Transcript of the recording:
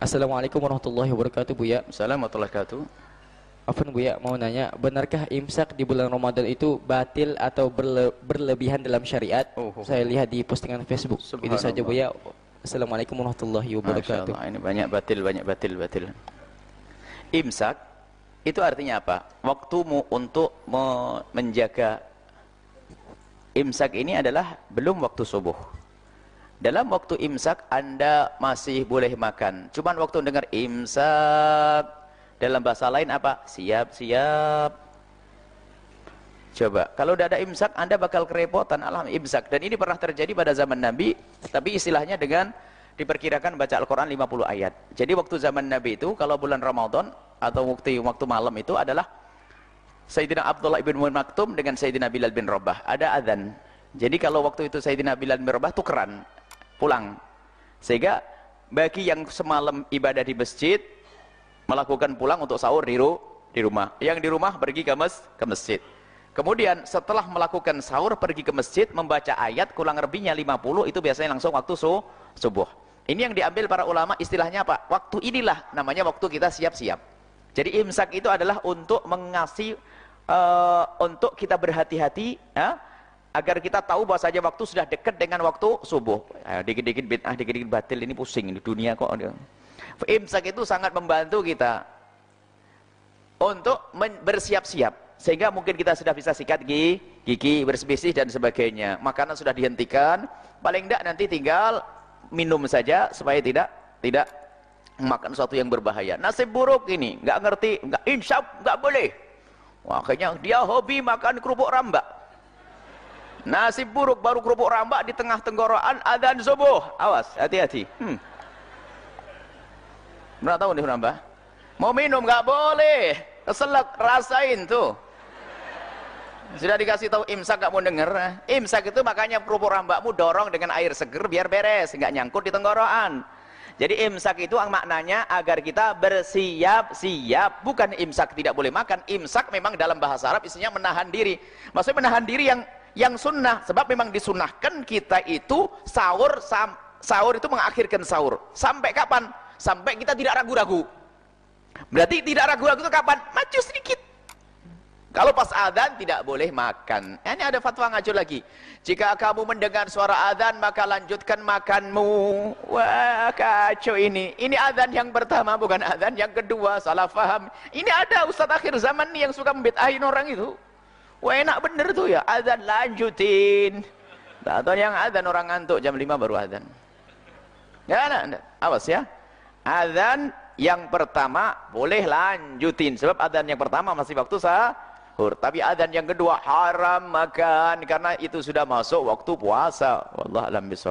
Assalamualaikum warahmatullahi wabarakatuh Buya Assalamualaikum warahmatullahi wabarakatuh. Afan Buya mau nanya Benarkah imsak di bulan Ramadan itu batil atau berle berlebihan dalam syariat Oh, oh, Saya lihat di postingan Facebook Itu saja. Buya Assalamualaikum warahmatullahi wabarakatuh ini banyak batil, banyak batil, batil. Imsak itu artinya apa? Waktumu untuk me- menjaga imsak ini adalah belum waktu subuh. Dalam waktu imsak Anda masih boleh makan. Cuman waktu dengar imsak dalam bahasa lain apa? Siap-siap. Coba, kalau udah ada imsak, Anda bakal kerepotan alam imsak. Dan ini pernah terjadi pada zaman Nabi, tapi istilahnya dengan diperkirakan baca Al-Quran 50 ayat. Jadi waktu zaman Nabi itu, kalau bulan Ramadan, atau waktu, waktu malam itu adalah Sayyidina Abdullah ibn Maktum dengan Sayyidina Bilal bin Rabah. Ada azan. Jadi kalau waktu itu Sayyidina Bilal bin Rabah tukeran, pulang. Sehingga bagi yang semalam ibadah di masjid, melakukan pulang untuk sahur di, ru di rumah. Yang di rumah pergi ke, mes ke masjid. Kemudian setelah melakukan sahur pergi ke masjid membaca ayat kurang lebihnya 50 itu biasanya langsung waktu su subuh. Ini yang diambil para ulama istilahnya apa? Waktu inilah namanya waktu kita siap-siap. Jadi imsak itu adalah untuk mengasih uh, untuk kita berhati-hati ya, agar kita tahu bahwa saja waktu sudah dekat dengan waktu subuh. Dikit-dikit bid'ah, dikit-dikit batil ini pusing ini dunia kok. Imsak itu sangat membantu kita untuk bersiap-siap sehingga mungkin kita sudah bisa sikat gigi, gigi bersih-bersih dan sebagainya. Makanan sudah dihentikan, paling tidak nanti tinggal minum saja supaya tidak tidak makan sesuatu yang berbahaya. Nasib buruk ini, nggak ngerti, nggak insaf, nggak boleh. Wah, kayaknya dia hobi makan kerupuk rambak. Nasib buruk baru kerupuk rambak di tengah tenggorokan adzan subuh. Awas, hati-hati. Hmm. Pernah tahu nih rambak? Mau minum nggak boleh. Keselak, rasain tuh. Sudah dikasih tahu imsak gak mau denger. Imsak itu makanya kerupuk rambakmu dorong dengan air seger biar beres, nggak nyangkut di tenggorokan. Jadi imsak itu maknanya agar kita bersiap-siap. Bukan imsak tidak boleh makan. Imsak memang dalam bahasa Arab isinya menahan diri. Maksudnya menahan diri yang yang sunnah. Sebab memang disunahkan kita itu sahur sahur itu mengakhirkan sahur. Sampai kapan? Sampai kita tidak ragu-ragu. Berarti tidak ragu-ragu itu kapan? Maju sedikit. Kalau pas adzan tidak boleh makan. Ini ada fatwa ngaco lagi. Jika kamu mendengar suara adzan maka lanjutkan makanmu. Wah, kacau ini. Ini adzan yang pertama bukan adzan yang kedua. Salah faham. Ini ada ustaz akhir zaman nih yang suka membid'ahin orang itu. Wah, enak bener tuh ya. Adzan lanjutin. Atau yang adzan orang ngantuk jam 5 baru adzan. Ya, nah, awas ya. Adzan yang pertama boleh lanjutin sebab adzan yang pertama masih waktu sah sahur. Tapi adzan yang kedua haram makan karena itu sudah masuk waktu puasa. Wallah alam bisawab.